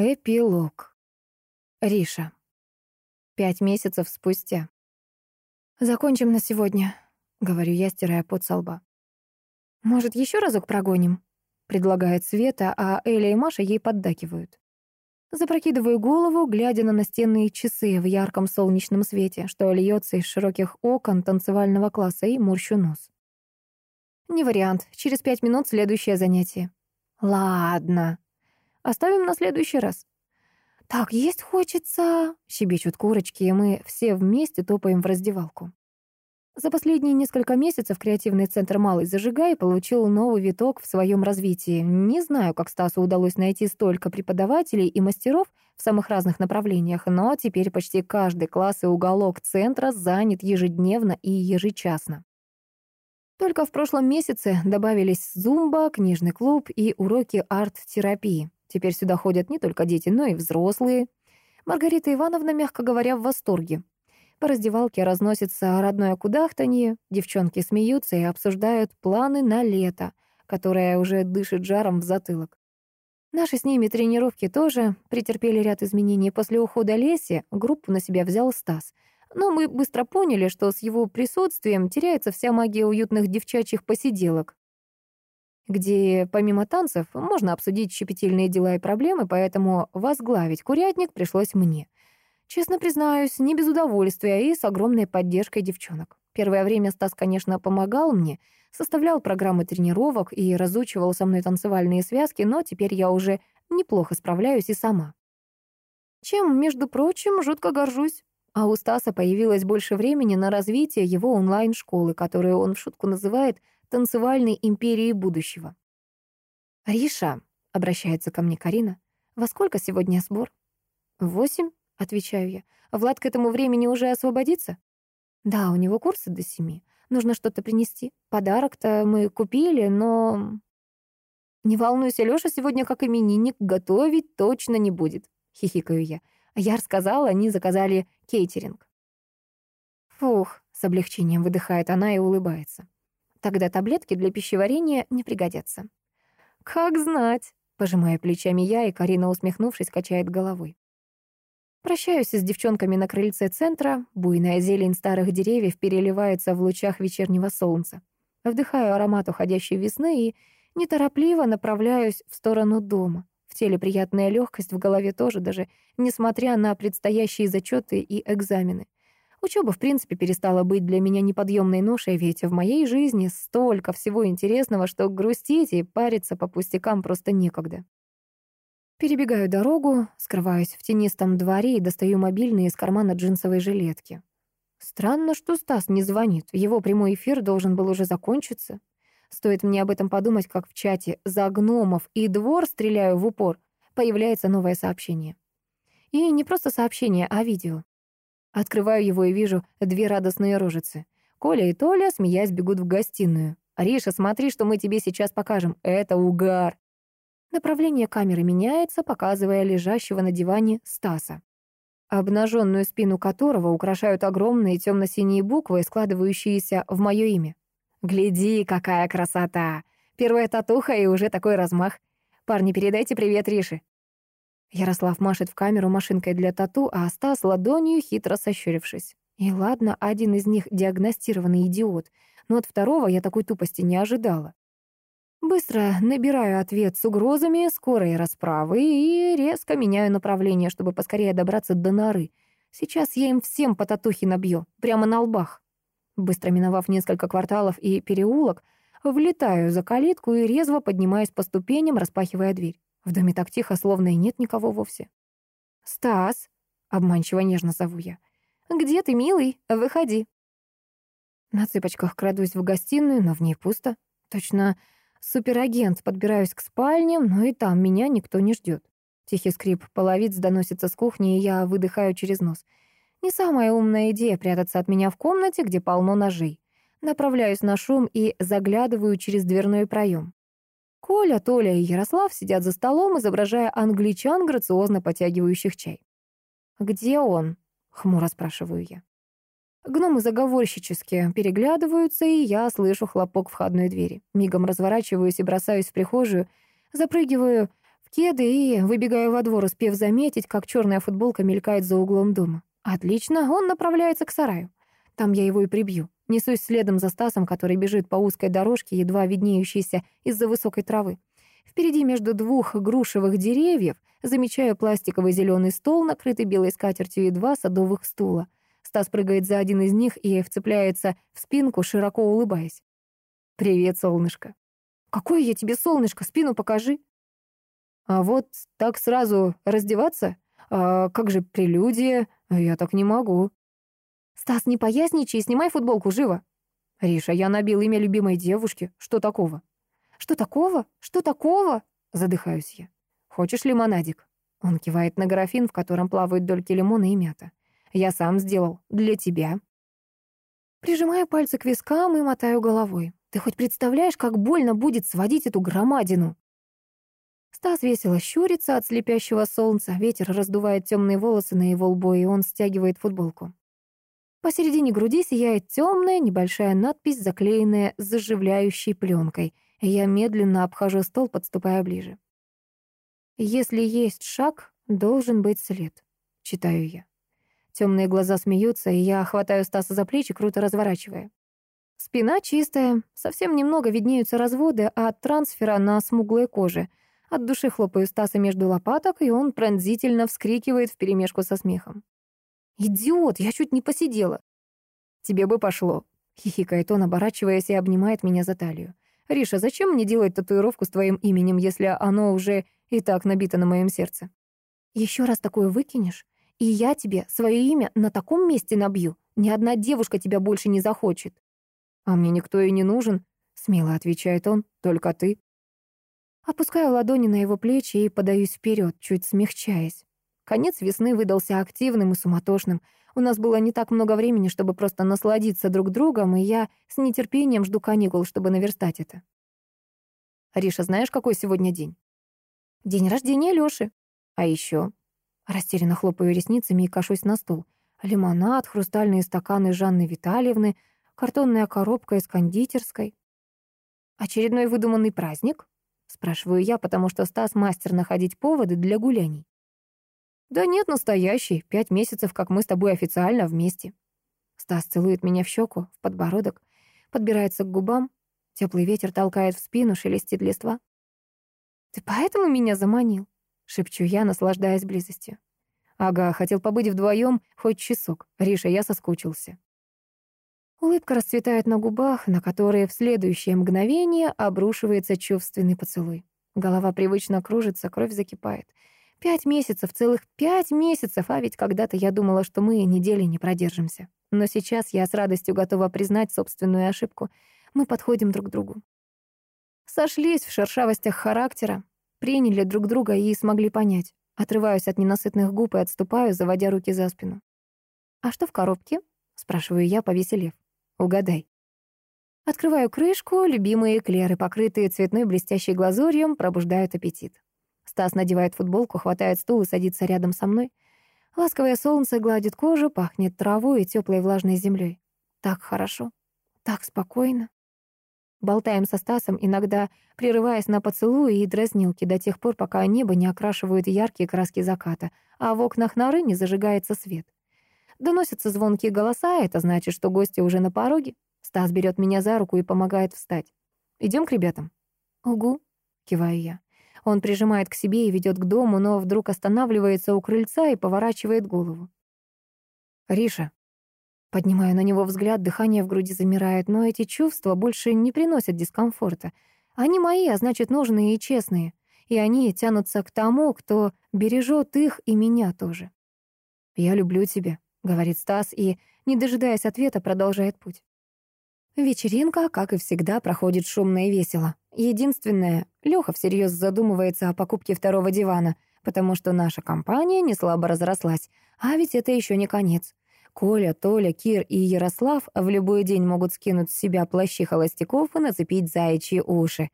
Эпилог. Риша. Пять месяцев спустя. «Закончим на сегодня», — говорю я, стирая пот со лба. «Может, еще разок прогоним?» — предлагает Света, а Эля и Маша ей поддакивают. Запрокидываю голову, глядя на настенные часы в ярком солнечном свете, что льется из широких окон танцевального класса, и морщу нос. «Не вариант. Через пять минут следующее занятие». «Ладно», Оставим на следующий раз. «Так, есть хочется», — щебечут курочки, и мы все вместе топаем в раздевалку. За последние несколько месяцев креативный центр «Малый зажигай» получил новый виток в своем развитии. Не знаю, как Стасу удалось найти столько преподавателей и мастеров в самых разных направлениях, но теперь почти каждый класс и уголок центра занят ежедневно и ежечасно. Только в прошлом месяце добавились зумба, книжный клуб и уроки арт-терапии. Теперь сюда ходят не только дети, но и взрослые. Маргарита Ивановна, мягко говоря, в восторге. По раздевалке разносится родное кудахтанье, девчонки смеются и обсуждают планы на лето, которое уже дышит жаром в затылок. Наши с ними тренировки тоже претерпели ряд изменений. После ухода Леси группу на себя взял Стас. Но мы быстро поняли, что с его присутствием теряется вся магия уютных девчачьих посиделок где помимо танцев можно обсудить щепетильные дела и проблемы, поэтому возглавить курятник пришлось мне. Честно признаюсь, не без удовольствия и с огромной поддержкой девчонок. Первое время Стас, конечно, помогал мне, составлял программы тренировок и разучивал со мной танцевальные связки, но теперь я уже неплохо справляюсь и сама. Чем, между прочим, жутко горжусь. А у Стаса появилось больше времени на развитие его онлайн-школы, которую он в шутку называет танцевальной империи будущего. «Риша», — обращается ко мне Карина, — «во сколько сегодня сбор?» «Восемь», — отвечаю я. «Влад к этому времени уже освободится?» «Да, у него курсы до семи. Нужно что-то принести. Подарок-то мы купили, но...» «Не волнуйся, Лёша сегодня как именинник, готовить точно не будет», — хихикаю я. Я рассказала, они заказали кейтеринг. «Фух», — с облегчением выдыхает она и улыбается. Тогда таблетки для пищеварения не пригодятся. «Как знать», — пожимая плечами я, и Карина, усмехнувшись, качает головой. Прощаюсь с девчонками на крыльце центра, буйная зелень старых деревьев переливается в лучах вечернего солнца. Вдыхаю аромат уходящей весны и неторопливо направляюсь в сторону дома. В теле приятная легкость, в голове тоже, даже несмотря на предстоящие зачеты и экзамены. Учеба, в принципе, перестала быть для меня неподъемной ношей, ведь в моей жизни столько всего интересного, что грустить и париться по пустякам просто некогда. Перебегаю дорогу, скрываюсь в тенистом дворе и достаю мобильный из кармана джинсовой жилетки. Странно, что Стас не звонит. Его прямой эфир должен был уже закончиться. Стоит мне об этом подумать, как в чате «За гномов и двор стреляю в упор» появляется новое сообщение. И не просто сообщение, а видео. Открываю его и вижу две радостные рожицы. Коля и Толя, смеясь, бегут в гостиную. «Ариша, смотри, что мы тебе сейчас покажем. Это угар!» Направление камеры меняется, показывая лежащего на диване Стаса, обнаженную спину которого украшают огромные темно-синие буквы, складывающиеся в мое имя. «Гляди, какая красота! Первая татуха и уже такой размах. Парни, передайте привет Рише. Ярослав машет в камеру машинкой для тату, а Стас ладонью, хитро сощурившись. И ладно, один из них диагностированный идиот, но от второго я такой тупости не ожидала. Быстро набираю ответ с угрозами скорой расправы и резко меняю направление, чтобы поскорее добраться до норы. Сейчас я им всем по татухе набью, прямо на лбах. Быстро миновав несколько кварталов и переулок, влетаю за калитку и резво поднимаюсь по ступеням, распахивая дверь. В доме так тихо, словно и нет никого вовсе. «Стас!» — обманчиво нежно зову я. «Где ты, милый? Выходи!» На цыпочках крадусь в гостиную, но в ней пусто. Точно суперагент, подбираюсь к спальне, но и там меня никто не ждет. Тихий скрип половиц доносится с кухни, и я выдыхаю через нос. Не самая умная идея прятаться от меня в комнате, где полно ножей. Направляюсь на шум и заглядываю через дверной проем. Коля, Толя и Ярослав сидят за столом, изображая англичан, грациозно потягивающих чай. «Где он?» — хмуро спрашиваю я. Гномы заговорщически переглядываются, и я слышу хлопок входной двери. Мигом разворачиваюсь и бросаюсь в прихожую, запрыгиваю в кеды и выбегаю во двор, успев заметить, как черная футболка мелькает за углом дома. Отлично, он направляется к сараю. Там я его и прибью. Несусь следом за Стасом, который бежит по узкой дорожке, едва виднеющейся из-за высокой травы. Впереди между двух грушевых деревьев замечаю пластиковый зеленый стол, накрытый белой скатертью, и два садовых стула. Стас прыгает за один из них и вцепляется в спинку, широко улыбаясь. «Привет, солнышко». «Какое я тебе солнышко? Спину покажи». «А вот так сразу раздеваться? А как же прелюдия? Я так не могу». «Стас, не поясничай, снимай футболку, живо!» «Риша, я набил имя любимой девушки. Что такого?» «Что такого? Что такого?» Задыхаюсь я. «Хочешь лимонадик?» Он кивает на графин, в котором плавают дольки лимона и мята. «Я сам сделал. Для тебя». Прижимаю пальцы к вискам и мотаю головой. «Ты хоть представляешь, как больно будет сводить эту громадину?» Стас весело щурится от слепящего солнца, ветер раздувает темные волосы на его лбу, и он стягивает футболку. Посередине груди сияет темная небольшая надпись, заклеенная заживляющей пленкой. Я медленно обхожу стол, подступая ближе. «Если есть шаг, должен быть след», — читаю я. Темные глаза смеются, и я хватаю Стаса за плечи, круто разворачивая. Спина чистая, совсем немного виднеются разводы от трансфера на смуглой коже. От души хлопаю Стаса между лопаток, и он пронзительно вскрикивает вперемешку со смехом. «Идиот, я чуть не посидела». «Тебе бы пошло», — хихикает он, оборачиваясь и обнимает меня за талию. «Риша, зачем мне делать татуировку с твоим именем, если оно уже и так набито на моем сердце?» «Еще раз такое выкинешь, и я тебе свое имя на таком месте набью. Ни одна девушка тебя больше не захочет». «А мне никто и не нужен», — смело отвечает он, — «только ты». Опускаю ладони на его плечи и подаюсь вперед, чуть смягчаясь. Конец весны выдался активным и суматошным. У нас было не так много времени, чтобы просто насладиться друг другом, и я с нетерпением жду каникул, чтобы наверстать это. «Риша, знаешь, какой сегодня день?» «День рождения Лёши. А еще Растерянно хлопаю ресницами и кашусь на стол. Лимонад, хрустальные стаканы Жанны Витальевны, картонная коробка из кондитерской. «Очередной выдуманный праздник?» — спрашиваю я, потому что Стас мастер находить поводы для гуляний. «Да нет, настоящий. Пять месяцев, как мы с тобой официально вместе». Стас целует меня в щеку, в подбородок, подбирается к губам. Теплый ветер толкает в спину, шелестит листва. «Ты поэтому меня заманил?» — шепчу я, наслаждаясь близостью. «Ага, хотел побыть вдвоем хоть часок. Риша, я соскучился». Улыбка расцветает на губах, на которые в следующее мгновение обрушивается чувственный поцелуй. Голова привычно кружится, кровь закипает. Пять месяцев, целых пять месяцев, а ведь когда-то я думала, что мы недели не продержимся. Но сейчас я с радостью готова признать собственную ошибку. Мы подходим друг к другу. Сошлись в шершавостях характера, приняли друг друга и смогли понять. Отрываюсь от ненасытных губ и отступаю, заводя руки за спину. «А что в коробке?» — спрашиваю я, повеселев. «Угадай». Открываю крышку, любимые эклеры, покрытые цветной блестящей глазурью, пробуждают аппетит. Стас надевает футболку, хватает стул и садится рядом со мной. Ласковое солнце гладит кожу, пахнет травой и теплой влажной землей. Так хорошо, так спокойно. Болтаем со Стасом, иногда прерываясь на поцелуи и дразнилки до тех пор, пока небо не окрашивают яркие краски заката, а в окнах норы не зажигается свет. Доносятся звонкие голоса, это значит, что гости уже на пороге. Стас берет меня за руку и помогает встать. Идем к ребятам. «Угу», — киваю я. Он прижимает к себе и ведет к дому, но вдруг останавливается у крыльца и поворачивает голову. «Риша». Поднимаю на него взгляд, дыхание в груди замирает, но эти чувства больше не приносят дискомфорта. Они мои, а значит, нужные и честные. И они тянутся к тому, кто бережет их и меня тоже. «Я люблю тебя», — говорит Стас, и, не дожидаясь ответа, продолжает путь. Вечеринка, как и всегда, проходит шумно и весело. Единственное, Лёха всерьез задумывается о покупке второго дивана, потому что наша компания не слабо разрослась. А ведь это еще не конец. Коля, Толя, Кир и Ярослав в любой день могут скинуть с себя плащи холостяков и нацепить заячьи уши.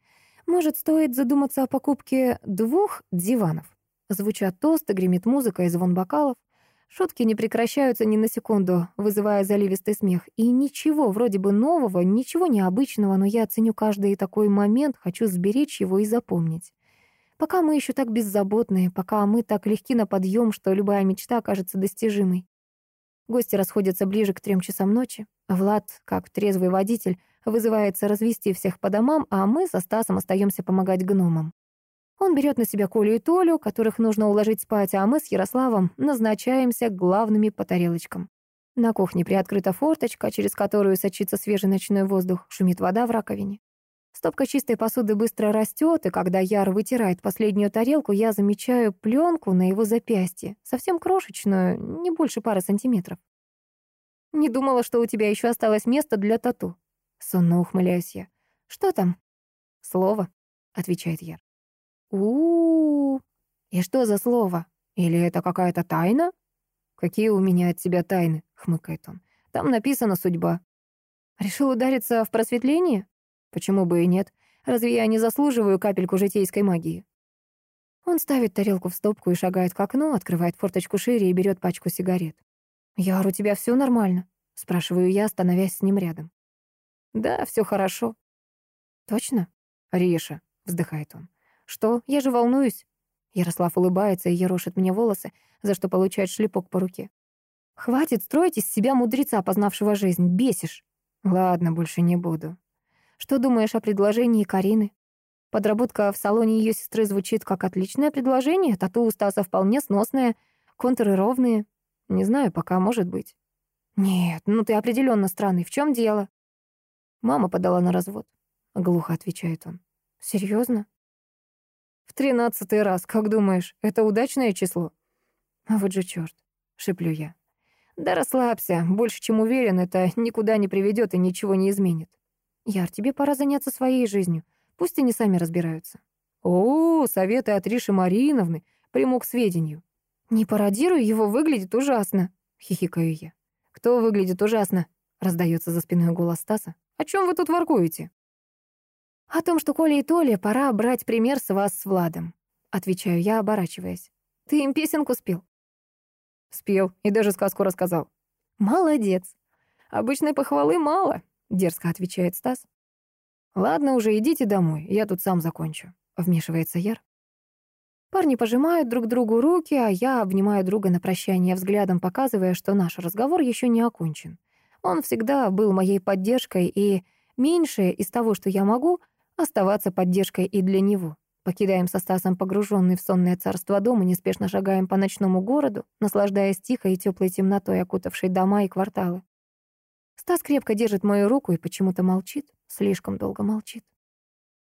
Может, стоит задуматься о покупке двух диванов? Звучат тосты, гремит музыка и звон бокалов. Шутки не прекращаются ни на секунду, вызывая заливистый смех. И ничего вроде бы нового, ничего необычного, но я ценю каждый такой момент, хочу сберечь его и запомнить. Пока мы еще так беззаботные, пока мы так легки на подъем, что любая мечта кажется достижимой. Гости расходятся ближе к трем часам ночи. Влад, как трезвый водитель, вызывается развести всех по домам, а мы со Стасом остаемся помогать гномам. Он берет на себя Колю и Толю, которых нужно уложить спать, а мы с Ярославом назначаемся главными по тарелочкам. На кухне приоткрыта форточка, через которую сочится свежий ночной воздух, шумит вода в раковине. Стопка чистой посуды быстро растет, и когда Яр вытирает последнюю тарелку, я замечаю пленку на его запястье, совсем крошечную, не больше пары сантиметров. «Не думала, что у тебя еще осталось место для тату», — сонно ухмыляюсь я. «Что там?» «Слово», — отвечает Яр у, И что за слово? Или это какая-то тайна? Какие у меня от тебя тайны? хмыкает он. Там написана судьба. Решил удариться в просветление? Почему бы и нет? Разве я не заслуживаю капельку житейской магии? Он ставит тарелку в стопку и шагает к окну, открывает форточку шире и берет пачку сигарет. «Яр, у тебя все нормально?» — спрашиваю я, становясь с ним рядом. «Да, все хорошо». «Точно?» «Риша», — вздыхает он. «Что? Я же волнуюсь». Ярослав улыбается и ерошит мне волосы, за что получает шлепок по руке. «Хватит строить из себя мудреца, познавшего жизнь. Бесишь». «Ладно, больше не буду». «Что думаешь о предложении Карины?» Подработка в салоне ее сестры звучит как отличное предложение, тату у Стаса вполне сносное, контуры ровные. Не знаю, пока может быть. Нет, ну ты определенно странный. В чем дело? Мама подала на развод. Глухо отвечает он. Серьезно? В тринадцатый раз, как думаешь, это удачное число? А вот же черт, шеплю я. Да расслабься, больше чем уверен, это никуда не приведет и ничего не изменит. Яр, тебе пора заняться своей жизнью. Пусть они сами разбираются. О, советы от Риши Мариновны приму к сведению. Не пародируй, его выглядит ужасно, хихикаю я. Кто выглядит ужасно? Раздается за спиной голос Стаса. О чем вы тут воркуете? «О том, что Коля и Толя, пора брать пример с вас с Владом», — отвечаю я, оборачиваясь. «Ты им песенку спел?» «Спел и даже сказку рассказал». «Молодец. Обычной похвалы мало», — дерзко отвечает Стас. «Ладно уже, идите домой, я тут сам закончу», — вмешивается Яр. Парни пожимают друг другу руки, а я обнимаю друга на прощание взглядом, показывая, что наш разговор еще не окончен. Он всегда был моей поддержкой, и меньшее из того, что я могу — оставаться поддержкой и для него. Покидаем со Стасом погруженный в сонное царство дом и неспешно шагаем по ночному городу, наслаждаясь тихой и теплой темнотой, окутавшей дома и кварталы. Стас крепко держит мою руку и почему-то молчит, слишком долго молчит.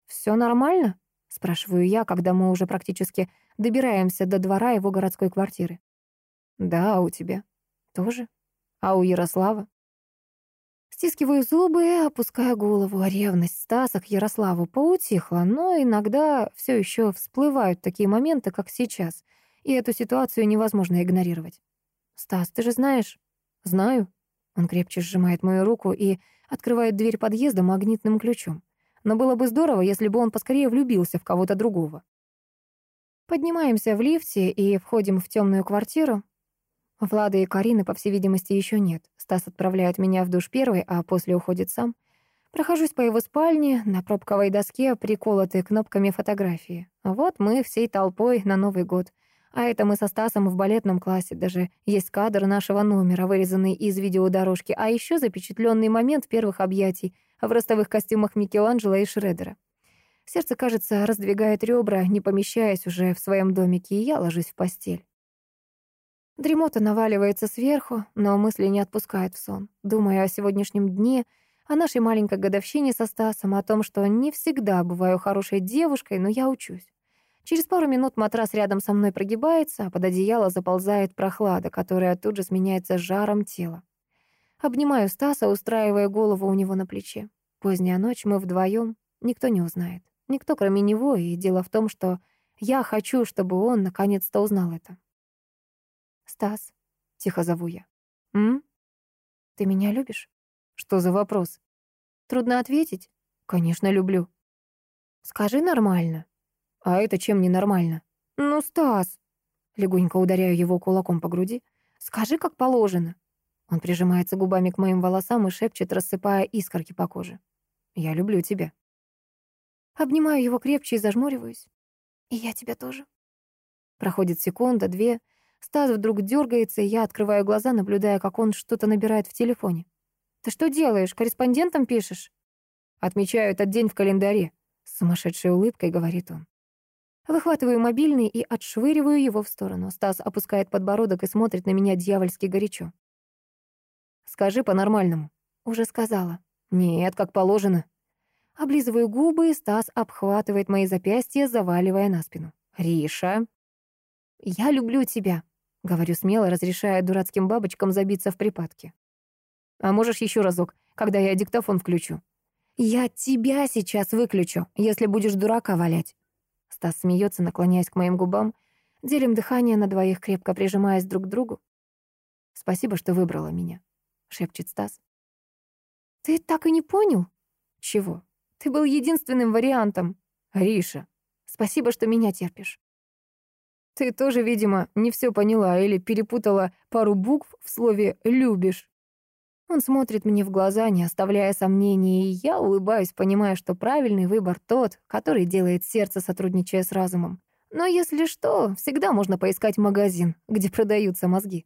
«Все нормально?» — спрашиваю я, когда мы уже практически добираемся до двора его городской квартиры. «Да, а у тебя?» «Тоже? А у Ярослава?» Стискиваю зубы и опускаю голову. А ревность Стаса к Ярославу поутихла, но иногда все еще всплывают такие моменты, как сейчас, и эту ситуацию невозможно игнорировать. «Стас, ты же знаешь?» «Знаю». Он крепче сжимает мою руку и открывает дверь подъезда магнитным ключом. Но было бы здорово, если бы он поскорее влюбился в кого-то другого. Поднимаемся в лифте и входим в темную квартиру. Влада и Карины, по всей видимости, еще нет. Стас отправляет меня в душ первый, а после уходит сам. Прохожусь по его спальне, на пробковой доске приколоты кнопками фотографии. Вот мы всей толпой на Новый год. А это мы со Стасом в балетном классе. Даже есть кадр нашего номера, вырезанный из видеодорожки, а еще запечатленный момент первых объятий в ростовых костюмах Микеланджело и Шредера. Сердце, кажется, раздвигает ребра, не помещаясь уже в своем домике, и я ложусь в постель. Дремота наваливается сверху, но мысли не отпускают в сон. Думаю о сегодняшнем дне, о нашей маленькой годовщине со Стасом, о том, что не всегда бываю хорошей девушкой, но я учусь. Через пару минут матрас рядом со мной прогибается, а под одеяло заползает прохлада, которая тут же сменяется жаром тела. Обнимаю Стаса, устраивая голову у него на плече. Поздняя ночь, мы вдвоем, никто не узнает. Никто, кроме него, и дело в том, что я хочу, чтобы он наконец-то узнал это. «Стас», — тихо зову я. «М? Ты меня любишь?» «Что за вопрос?» «Трудно ответить?» «Конечно, люблю». «Скажи нормально». «А это чем не нормально?» «Ну, Стас!» Легонько ударяю его кулаком по груди. «Скажи, как положено». Он прижимается губами к моим волосам и шепчет, рассыпая искорки по коже. «Я люблю тебя». Обнимаю его крепче и зажмуриваюсь. И я тебя тоже. Проходит секунда, две. Стас вдруг дергается, и я открываю глаза, наблюдая, как он что-то набирает в телефоне. «Ты что делаешь? Корреспондентом пишешь?» «Отмечаю этот день в календаре», — с сумасшедшей улыбкой говорит он. Выхватываю мобильный и отшвыриваю его в сторону. Стас опускает подбородок и смотрит на меня дьявольски горячо. «Скажи по-нормальному». «Уже сказала». «Нет, как положено». Облизываю губы, и Стас обхватывает мои запястья, заваливая на спину. «Риша». «Я люблю тебя», — говорю смело, разрешая дурацким бабочкам забиться в припадке. «А можешь еще разок, когда я диктофон включу?» «Я тебя сейчас выключу, если будешь дурака валять». Стас смеется, наклоняясь к моим губам. Делим дыхание на двоих, крепко прижимаясь друг к другу. «Спасибо, что выбрала меня», — шепчет Стас. «Ты так и не понял?» «Чего? Ты был единственным вариантом. Риша, спасибо, что меня терпишь». Ты тоже, видимо, не все поняла или перепутала пару букв в слове «любишь». Он смотрит мне в глаза, не оставляя сомнений, и я улыбаюсь, понимая, что правильный выбор тот, который делает сердце, сотрудничая с разумом. Но если что, всегда можно поискать магазин, где продаются мозги.